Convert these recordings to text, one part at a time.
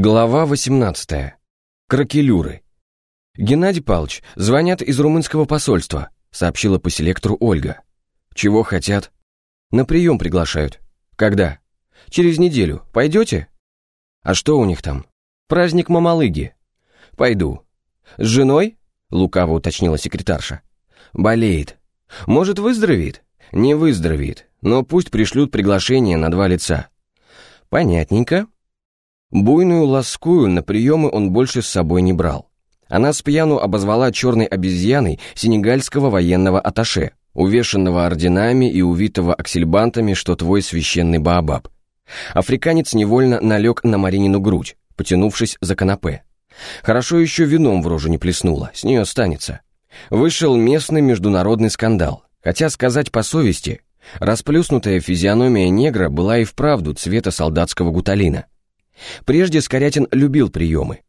Глава 18. Кракелюры. «Геннадий Павлович, звонят из румынского посольства», сообщила по селектору Ольга. «Чего хотят?» «На прием приглашают». «Когда?» «Через неделю. Пойдете?» «А что у них там?» «Праздник Мамалыги». «Пойду». «С женой?» лукаво уточнила секретарша. «Болеет. Может, выздоровеет?» «Не выздоровеет, но пусть пришлют приглашение на два лица». «Понятненько», Буйную ласкую на приемы он больше с собой не брал. Она с пьяну обозвала черной обезьяной сенегальского военного аташе, увешанного орденами и увитого аксельбантами, что твой священный Баобаб. Африканец невольно налег на Маринину грудь, потянувшись за канапе. Хорошо еще вином в рожу не плеснуло, с нее останется. Вышел местный международный скандал, хотя сказать по совести, расплюснутая физиономия негра была и вправду цвета солдатского гуталина. Прежде Скорятин любил приемы.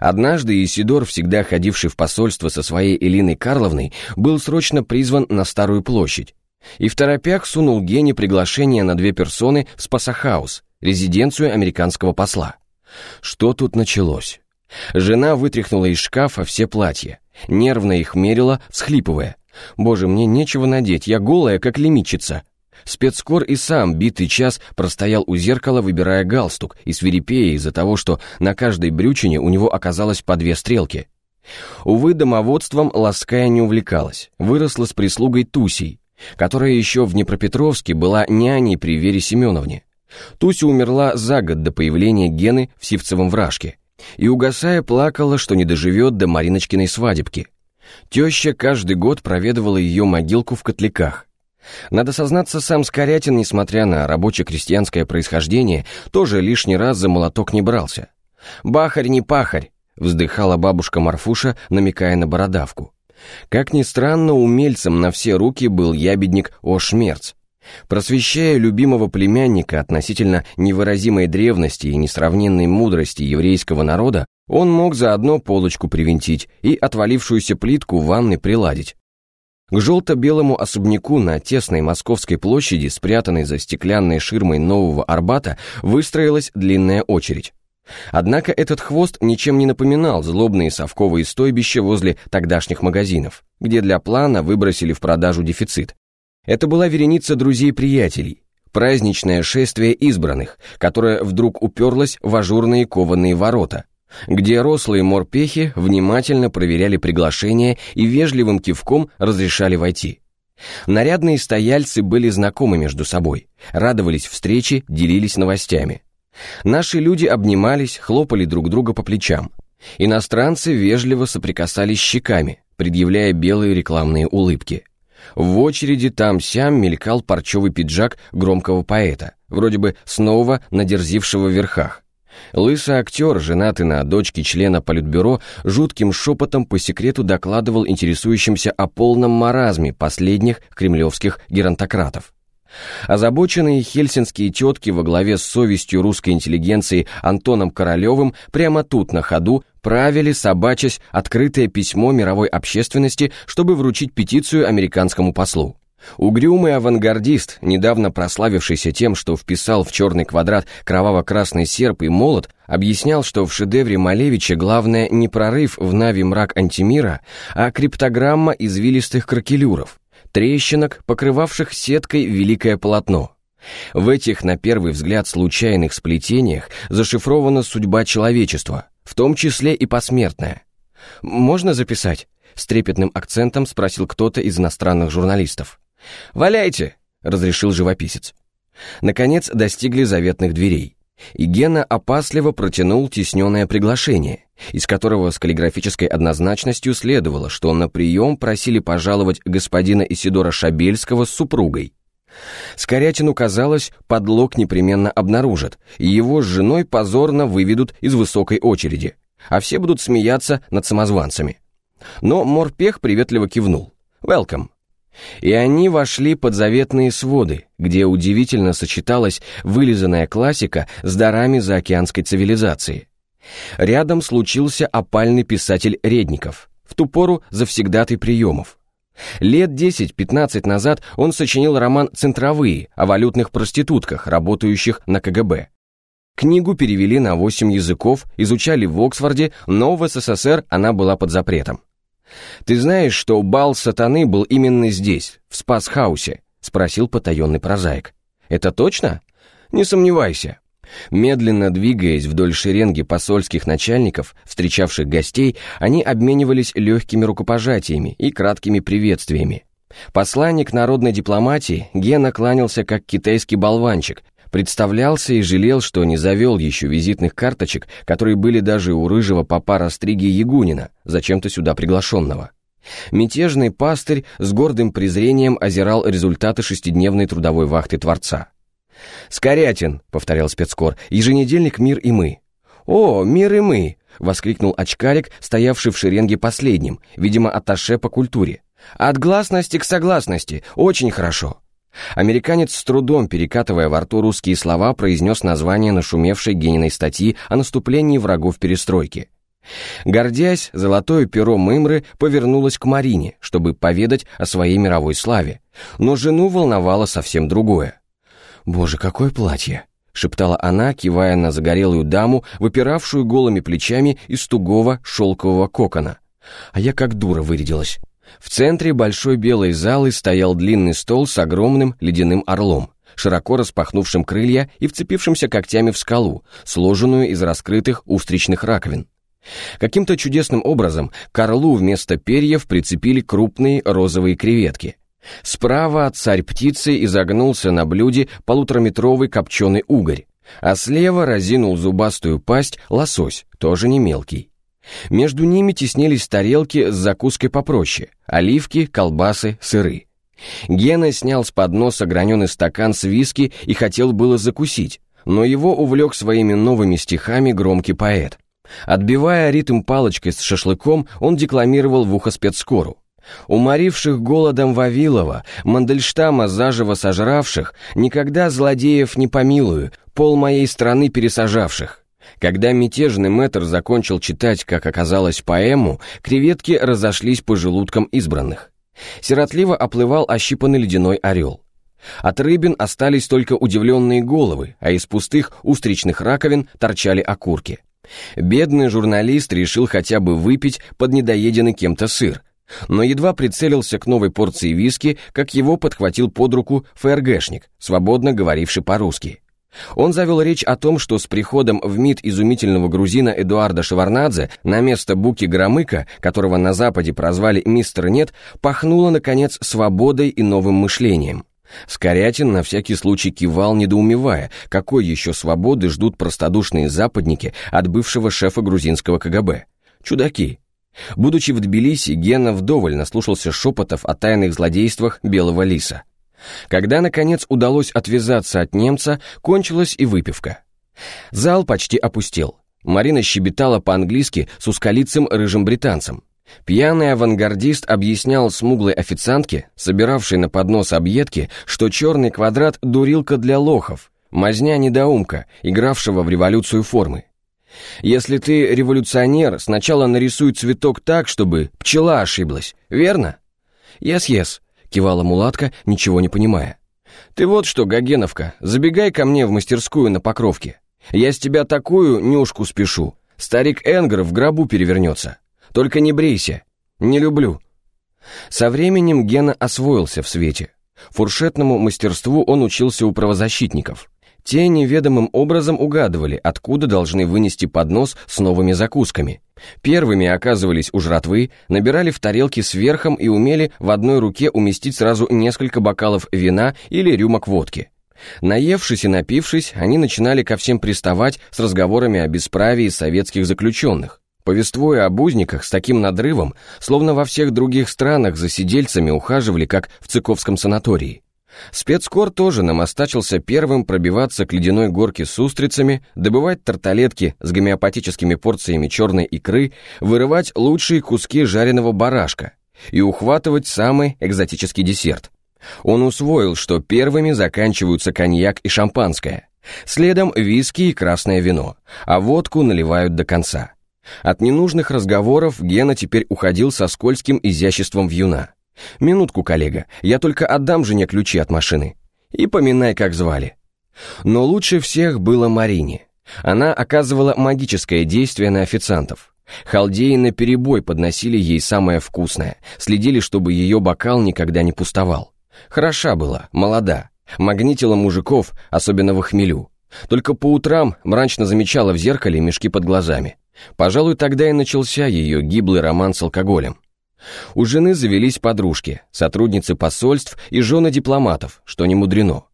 Однажды Исидор, всегда ходивший в посольство со своей Элиной Карловной, был срочно призван на Старую площадь. И в торопях сунул Гене приглашение на две персоны в Спасахаус, резиденцию американского посла. Что тут началось? Жена вытряхнула из шкафа все платья, нервно их мерила, всхлипывая. «Боже, мне нечего надеть, я голая, как лимитчица», Спецкор и сам битый час простоял у зеркала, выбирая галстук, и свирепея из-за того, что на каждой брючине у него оказалось по две стрелки. Увы, домоводством Лаская не увлекалась, выросла с прислугой Тусей, которая еще в Днепропетровске была няней при Вере Семеновне. Туся умерла за год до появления Гены в Сивцевом вражке, и угасая плакала, что не доживет до Мариночкиной свадебки. Теща каждый год проведывала ее могилку в котляках, надо сознаться, сам Скорятин, несмотря на рабоче-крестьянское происхождение, тоже лишний раз за молоток не брался. «Бахарь не пахарь», — вздыхала бабушка Марфуша, намекая на бородавку. Как ни странно, умельцем на все руки был ябедник Ошмерц. Просвещая любимого племянника относительно невыразимой древности и несравненной мудрости еврейского народа, он мог заодно полочку привинтить и отвалившуюся плитку ванны приладить. К желто-белому особняку на тесной Московской площади, спрятанной за стеклянной ширмой Нового Арбата, выстроилась длинная очередь. Однако этот хвост ничем не напоминал злобные совковые стойбища возле тогдашних магазинов, где для плана выбросили в продажу дефицит. Это была вереница друзей-приятелей, праздничное шествие избранных, которое вдруг уперлось в ажурные кованые ворота, где рослые морпехи внимательно проверяли приглашение и вежливым кивком разрешали войти. Нарядные стояльцы были знакомы между собой, радовались встрече, делились новостями. Наши люди обнимались, хлопали друг друга по плечам. Иностранцы вежливо соприкасались щеками, предъявляя белые рекламные улыбки. В очереди там-сям мелькал парчевый пиджак громкого поэта, вроде бы снова надерзившего в верхах. Лысый актер, женатый на дочке члена Политбюро, жутким шепотом по секрету докладывал интересующимся о полном маразме последних кремлевских геронтократов. Озабоченные хельсинские тетки во главе с совестью русской интеллигенции Антоном Королевым прямо тут на ходу правили, собачась, открытое письмо мировой общественности, чтобы вручить петицию американскому послу. Угрюмый авангардист, недавно прославившийся тем, что вписал в черный квадрат кроваво-красный серп и молот, объяснял, что в шедевре Малевича главное не прорыв в Нави мрак антимира, а криптограмма извилистых кракелюров, трещинок, покрывавших сеткой великое полотно. В этих, на первый взгляд, случайных сплетениях зашифрована судьба человечества, в том числе и посмертная. «Можно записать?» — с трепетным акцентом спросил кто-то из иностранных журналистов. «Валяйте!» — разрешил живописец. Наконец достигли заветных дверей, и Гена опасливо протянул тесненное приглашение, из которого с каллиграфической однозначностью следовало, что на прием просили пожаловать господина Исидора Шабельского с супругой. Скорятину казалось, подлог непременно обнаружат, и его с женой позорно выведут из высокой очереди, а все будут смеяться над самозванцами. Но Морпех приветливо кивнул. «Welcome». И они вошли под заветные своды, где удивительно сочеталась вылизанная классика с дарами заокеанской цивилизации. Рядом случился опальный писатель Редников, в ту пору завсегдатый приемов. Лет 10-15 назад он сочинил роман «Центровые» о валютных проститутках, работающих на КГБ. Книгу перевели на восемь языков, изучали в Оксфорде, но в СССР она была под запретом. «Ты знаешь, что бал сатаны был именно здесь, в Спасхаусе?» — спросил потаенный прозаик. «Это точно?» «Не сомневайся». Медленно двигаясь вдоль шеренги посольских начальников, встречавших гостей, они обменивались легкими рукопожатиями и краткими приветствиями. Посланник народной дипломатии Гена кланялся как китайский болванчик, представлялся и жалел, что не завел еще визитных карточек, которые были даже у рыжего папа Растриги Ягунина, зачем-то сюда приглашенного. Мятежный пастырь с гордым презрением озирал результаты шестидневной трудовой вахты Творца. «Скорятин», — повторял спецкор, — «еженедельник «Мир и мы». «О, «Мир и мы», — воскликнул очкарик, стоявший в шеренге последним, видимо, атташе по культуре. «От гласности к согласности, очень хорошо». Американец с трудом, перекатывая во рту русские слова, произнес название нашумевшей Гениной статьи о наступлении врагов перестройки. Гордясь, золотое перо Мымры повернулось к Марине, чтобы поведать о своей мировой славе. Но жену волновало совсем другое. «Боже, какое платье!» — шептала она, кивая на загорелую даму, выпиравшую голыми плечами из тугого шелкового кокона. А я как дура вырядилась. В центре большой белой залы стоял длинный стол с огромным ледяным орлом, широко распахнувшим крылья и вцепившимся когтями в скалу, сложенную из раскрытых устричных раковин. Каким-то чудесным образом к орлу вместо перьев прицепили крупные розовые креветки. Справа царь птицы изогнулся на блюде полутораметровый копченый угорь, а слева разинул зубастую пасть лосось, тоже не мелкий. Между ними теснились тарелки с закуской попроще, оливки, колбасы, сыры. Гена снял с подноса граненый стакан с виски и хотел было закусить, но его увлек своими новыми стихами громкий поэт. Отбивая ритм палочкой с шашлыком, он декламировал в ухо спецскору. Уморивших голодом Вавилова, Мандельштама заживо сожравших, никогда злодеев не помилую, пол моей страны пересажавших. Когда мятежный мэтр закончил читать, как оказалось, поэму, креветки разошлись по желудкам избранных. Сиротливо оплывал ощипанный ледяной орел. От рыбин остались только удивленные головы, а из пустых устричных раковин торчали окурки. Бедный журналист решил хотя бы выпить под недоеденный кем-то сыр, но едва прицелился к новой порции виски, как его подхватил под руку ФРГшник, свободно говоривший по-русски. Он завел речь о том, что с приходом в МИД изумительного грузина Эдуарда Шеварнадзе на место Буки Громыка, которого на Западе прозвали «Мистер Нет», пахнуло, наконец, свободой и новым мышлением. Скорятин на всякий случай кивал, недоумевая, какой еще свободы ждут простодушные западники от бывшего шефа грузинского КГБ. Чудаки. Будучи в Тбилиси, Гена вдоволь наслушался шепотов о тайных злодействах Белого Лиса. Когда, наконец, удалось отвязаться от немца, кончилась и выпивка. Зал почти опустел. Марина щебетала по-английски с ускалицым рыжим британцем. Пьяный авангардист объяснял смуглой официантке, собиравшей на поднос объедки, что черный квадрат — дурилка для лохов, мазня-недоумка, игравшего в революцию формы. Если ты революционер, сначала нарисуй цветок так, чтобы пчела ошиблась, верно? Yes-yes, кивала мулатка, ничего не понимая. «Ты вот что, Гогеновка, забегай ко мне в мастерскую на Покровке. Я с тебя такую нюшку спешу. Старик Энгер в гробу перевернется. Только не брейся. Не люблю». Со временем Гена освоился в свете. Фуршетному мастерству он учился у правозащитников. Те неведомым образом угадывали, откуда должны вынести поднос с новыми закусками. Первыми оказывались у жратвы, набирали в тарелки сверхом и умели в одной руке уместить сразу несколько бокалов вина или рюмок водки. Наевшись и напившись, они начинали ко всем приставать с разговорами о бесправии советских заключенных. Повествуя об узниках с таким надрывом, словно во всех других странах за сидельцами ухаживали, как в Цыковском санатории. Спецкор тоже намостачился первым пробиваться к ледяной горке с устрицами, добывать тарталетки с гомеопатическими порциями черной икры, вырывать лучшие куски жареного барашка и ухватывать самый экзотический десерт. Он усвоил, что первыми заканчиваются коньяк и шампанское, следом виски и красное вино, а водку наливают до конца. От ненужных разговоров Гена теперь уходил со скользким изяществом вьюна. «Минутку, коллега, я только отдам жене ключи от машины. И поминай, как звали». Но лучше всех было Марине. Она оказывала магическое действие на официантов. Халдеи наперебой подносили ей самое вкусное, следили, чтобы ее бокал никогда не пустовал. Хороша была, молода, магнитила мужиков, особенно в хмелю. Только по утрам мрачно замечала в зеркале мешки под глазами. Пожалуй, тогда и начался ее гиблый роман с алкоголем. У жены завелись подружки, сотрудницы посольств и жены дипломатов, что не мудрено.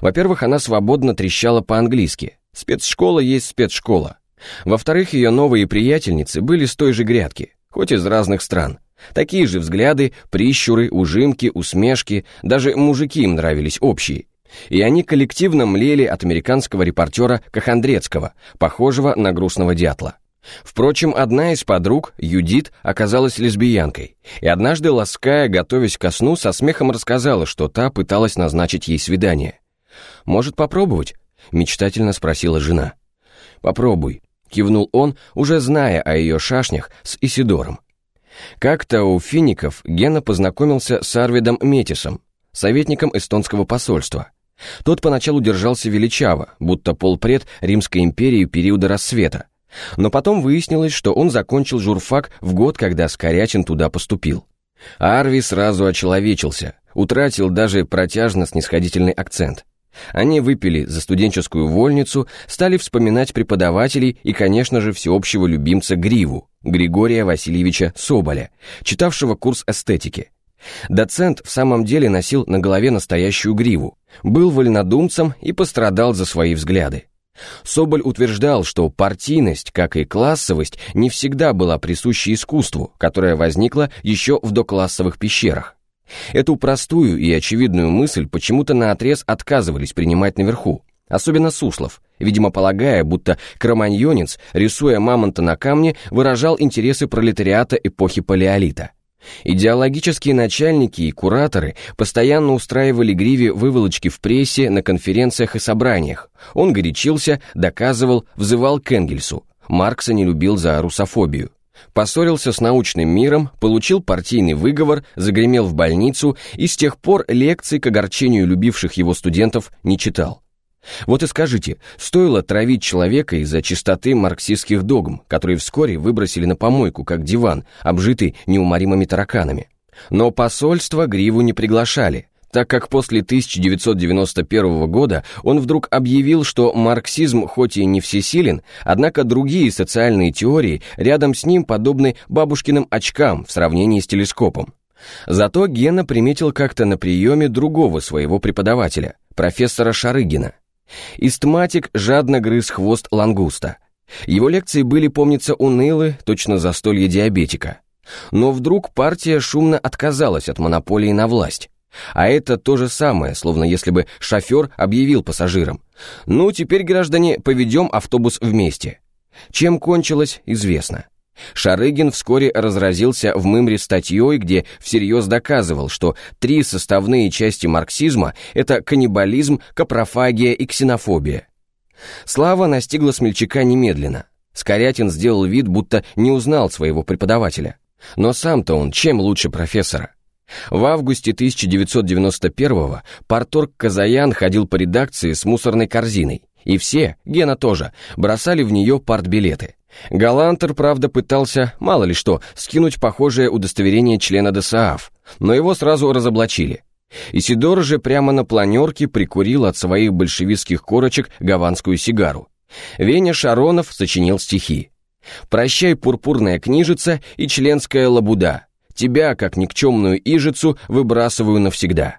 Во-первых, она свободно трещала по-английски. Спецшкола есть спецшкола. Во-вторых, ее новые приятельницы были с той же грядки, хоть из разных стран. Такие же взгляды, прищуры, ужимки, усмешки, даже мужики им нравились общие. И они коллективно млели от американского репортера Кахандрецкого, похожего на грустного дятла. Впрочем, одна из подруг, Юдит, оказалась лесбиянкой, и однажды, лаская, готовясь ко сну, со смехом рассказала, что та пыталась назначить ей свидание. «Может, попробовать?» — мечтательно спросила жена. «Попробуй», — кивнул он, уже зная о ее шашнях с Исидором. Как-то у фиников Гена познакомился с Арвидом Метисом, советником эстонского посольства. Тот поначалу держался величаво, будто полпред Римской империи периода рассвета, но потом выяснилось, что он закончил журфак в год, когда Скорячин туда поступил. Арви сразу очеловечился, утратил даже протяжно-снисходительный акцент. Они выпили за студенческую вольницу, стали вспоминать преподавателей и, конечно же, всеобщего любимца Гриву, Григория Васильевича Соболя, читавшего курс эстетики. Доцент в самом деле носил на голове настоящую гриву, был вольнодумцем и пострадал за свои взгляды. Соболь утверждал, что партийность, как и классовость, не всегда была присуща искусству, которое возникло еще в доклассовых пещерах. Эту простую и очевидную мысль почему-то наотрез отказывались принимать наверху, особенно Суслов, видимо полагая, будто кроманьонец, рисуя мамонта на камне, выражал интересы пролетариата эпохи Палеолита. Идеологические начальники и кураторы постоянно устраивали Гриве выволочки в прессе, на конференциях и собраниях. Он горячился, доказывал, взывал к Энгельсу. Маркса не любил за русофобию. Поссорился с научным миром, получил партийный выговор, загремел в больницу и с тех пор лекций к огорчению любивших его студентов не читал. Вот и скажите, стоило травить человека из-за чистоты марксистских догм, которые вскоре выбросили на помойку, как диван, обжитый неуморимыми тараканами. Но посольство Гриву не приглашали, так как после 1991 года он вдруг объявил, что марксизм хоть и не всесилен, однако другие социальные теории рядом с ним подобны бабушкиным очкам в сравнении с телескопом. Зато Гена приметил как-то на приеме другого своего преподавателя, профессора Шарыгина. Истматик жадно грыз хвост лангуста. Его лекции были, помнится, унылы, точно застолье диабетика. Но вдруг партия шумно отказалась от монополии на власть. А это то же самое, словно если бы шофер объявил пассажирам. «Ну, теперь, граждане, поведем автобус вместе». Чем кончилось, известно. Шарыгин вскоре разразился в Мымре статьей, где всерьез доказывал, что три составные части марксизма – это каннибализм, капрофагия и ксенофобия. Слава настигла смельчака немедленно. Скорятин сделал вид, будто не узнал своего преподавателя. Но сам-то он чем лучше профессора? В августе 1991-го парторг Казаян ходил по редакции с мусорной корзиной, и все, Гена тоже, бросали в нее партбилеты. Галантер, правда, пытался, мало ли что, скинуть похожее удостоверение члена ДСААФ, но его сразу разоблачили. Исидор же прямо на планерке прикурил от своих большевистских корочек гаванскую сигару. Веня Шаронов сочинил стихи. «Прощай, пурпурная книжица и членская лабуда. Тебя, как никчемную ижицу, выбрасываю навсегда».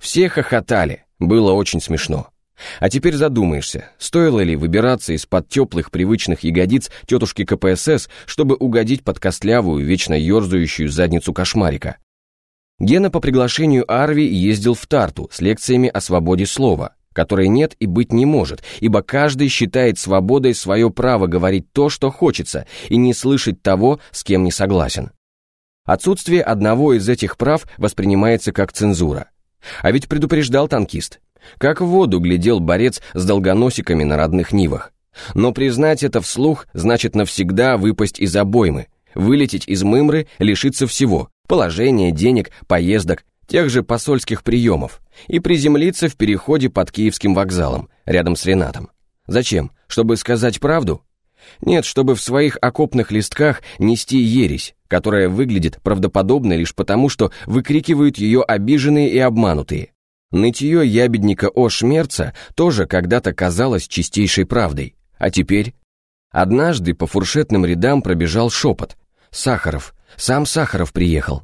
Все хохотали, было очень смешно. А теперь задумаешься, стоило ли выбираться из-под теплых привычных ягодиц тетушки КПСС, чтобы угодить под костлявую, вечно ерзающую задницу кошмарика. Гена по приглашению Арви ездил в Тарту с лекциями о свободе слова, которой нет и быть не может, ибо каждый считает свободой свое право говорить то, что хочется, и не слышать того, с кем не согласен. Отсутствие одного из этих прав воспринимается как цензура. А ведь предупреждал танкист, как в воду глядел борец с долгоносиками на родных нивах. Но признать это вслух значит навсегда выпасть из обоймы, вылететь из мымры, лишиться всего – положения, денег, поездок, тех же посольских приемов, и приземлиться в переходе под Киевским вокзалом, рядом с Ренатом. Зачем? Чтобы сказать правду? Нет, чтобы в своих окопных листках нести ересь, которая выглядит правдоподобно лишь потому, что выкрикивают ее обиженные и обманутые. Нытье ябедника О. Шмерца тоже когда-то казалось чистейшей правдой. А теперь? Однажды по фуршетным рядам пробежал шепот. Сахаров, сам Сахаров приехал.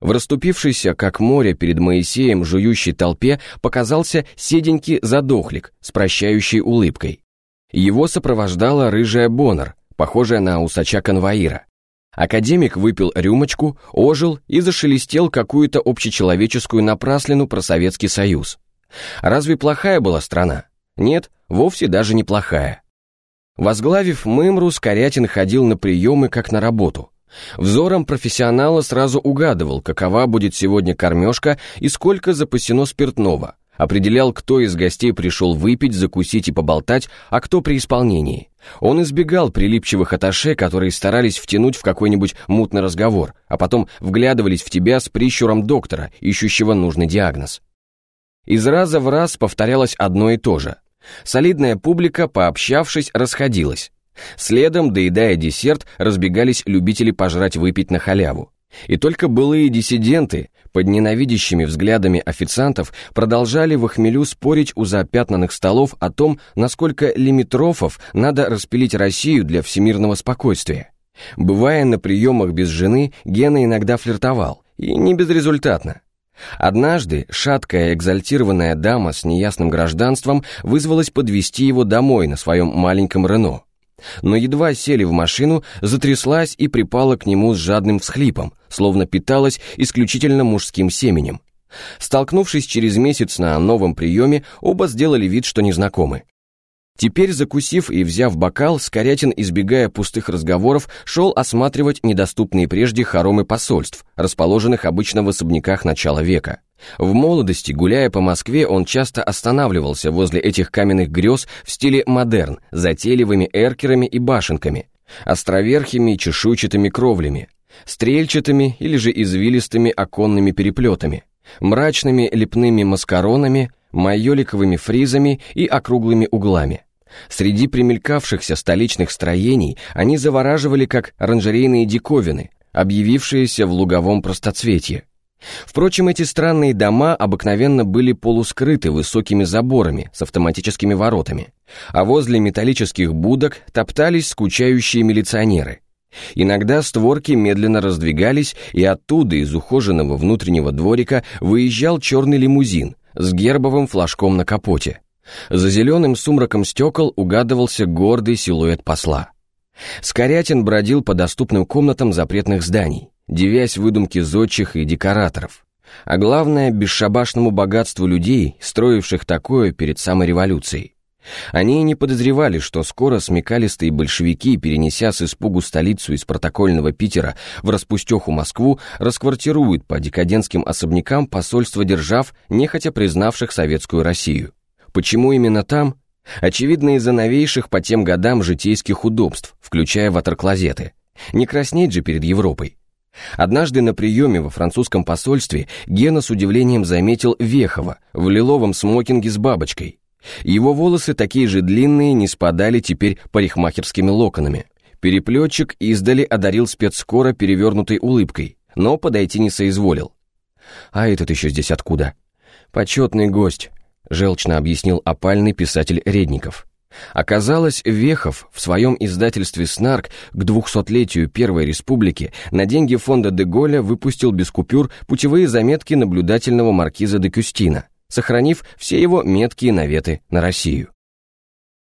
В расступившейся, как море перед Моисеем, жующей толпе показался седенький задохлик с прощающей улыбкой. Его сопровождала рыжая Боннер, похожая на усача конвоира. Академик выпил рюмочку, ожил и зашелестел какую-то общечеловеческую напраслину про Советский Союз. Разве плохая была страна? Нет, вовсе даже неплохая. Возглавив Мымру, Скорятин ходил на приемы как на работу. Взором профессионала сразу угадывал, какова будет сегодня кормежка и сколько запасено спиртного, определял, кто из гостей пришел выпить, закусить и поболтать, а кто при исполнении. Он избегал прилипчивых аташе, которые старались втянуть в какой-нибудь мутный разговор, а потом вглядывались в тебя с прищуром доктора, ищущего нужный диагноз. Из раза в раз повторялось одно и то же. Солидная публика, пообщавшись, расходилась. Следом, доедая десерт, разбегались любители пожрать выпить на халяву. И только былые диссиденты, под ненавидящими взглядами официантов, продолжали в хмелю спорить у запятнанных столов о том, насколько лимитрофов надо распилить Россию для всемирного спокойствия. Бывая на приемах без жены, Гена иногда флиртовал, и не безрезультатно. Однажды шаткая экзальтированная дама с неясным гражданством вызвалась подвести его домой на своем маленьком Рено но едва сели в машину, затряслась и припала к нему с жадным всхлипом, словно питалась исключительно мужским семенем. Столкнувшись через месяц на новом приеме, оба сделали вид, что незнакомы. Теперь, закусив и взяв бокал, Скорятин, избегая пустых разговоров, шел осматривать недоступные прежде хоромы посольств, расположенных обычно в особняках начала века. В молодости, гуляя по Москве, он часто останавливался возле этих каменных грез в стиле модерн, затейливыми эркерами и башенками, островерхими чешуйчатыми кровлями, стрельчатыми или же извилистыми оконными переплетами, мрачными лепными маскаронами, майоликовыми фризами и округлыми углами. Среди примелькавшихся столичных строений они завораживали как оранжерейные диковины, объявившиеся в луговом простоцветье. Впрочем, эти странные дома обыкновенно были полускрыты высокими заборами с автоматическими воротами, а возле металлических будок топтались скучающие милиционеры. Иногда створки медленно раздвигались, и оттуда из ухоженного внутреннего дворика выезжал черный лимузин с гербовым флажком на капоте. За зеленым сумраком стекол угадывался гордый силуэт посла. Скорятин бродил по доступным комнатам запретных зданий девясь выдумки зодчих и декораторов. А главное, бесшабашному богатству людей, строивших такое перед самой революцией. Они не подозревали, что скоро смекалистые большевики, перенеся с испугу столицу из протокольного Питера в распустеху Москву, расквартируют по декадентским особнякам посольства держав, нехотя признавших советскую Россию. Почему именно там? Очевидно, из-за новейших по тем годам житейских удобств, включая ватерклозеты. Не краснеть же перед Европой. Однажды на приеме во французском посольстве Гена с удивлением заметил Вехова в лиловом смокинге с бабочкой. Его волосы, такие же длинные, не спадали теперь парикмахерскими локонами. Переплетчик издали одарил спецскора перевернутой улыбкой, но подойти не соизволил. «А этот еще здесь откуда?» «Почетный гость», — желчно объяснил опальный писатель Редников. Оказалось, Вехов в своем издательстве «Снарк» к двухсотлетию Первой Республики на деньги фонда Деголя выпустил без купюр путевые заметки наблюдательного маркиза де Кюстина, сохранив все его меткие наветы на Россию.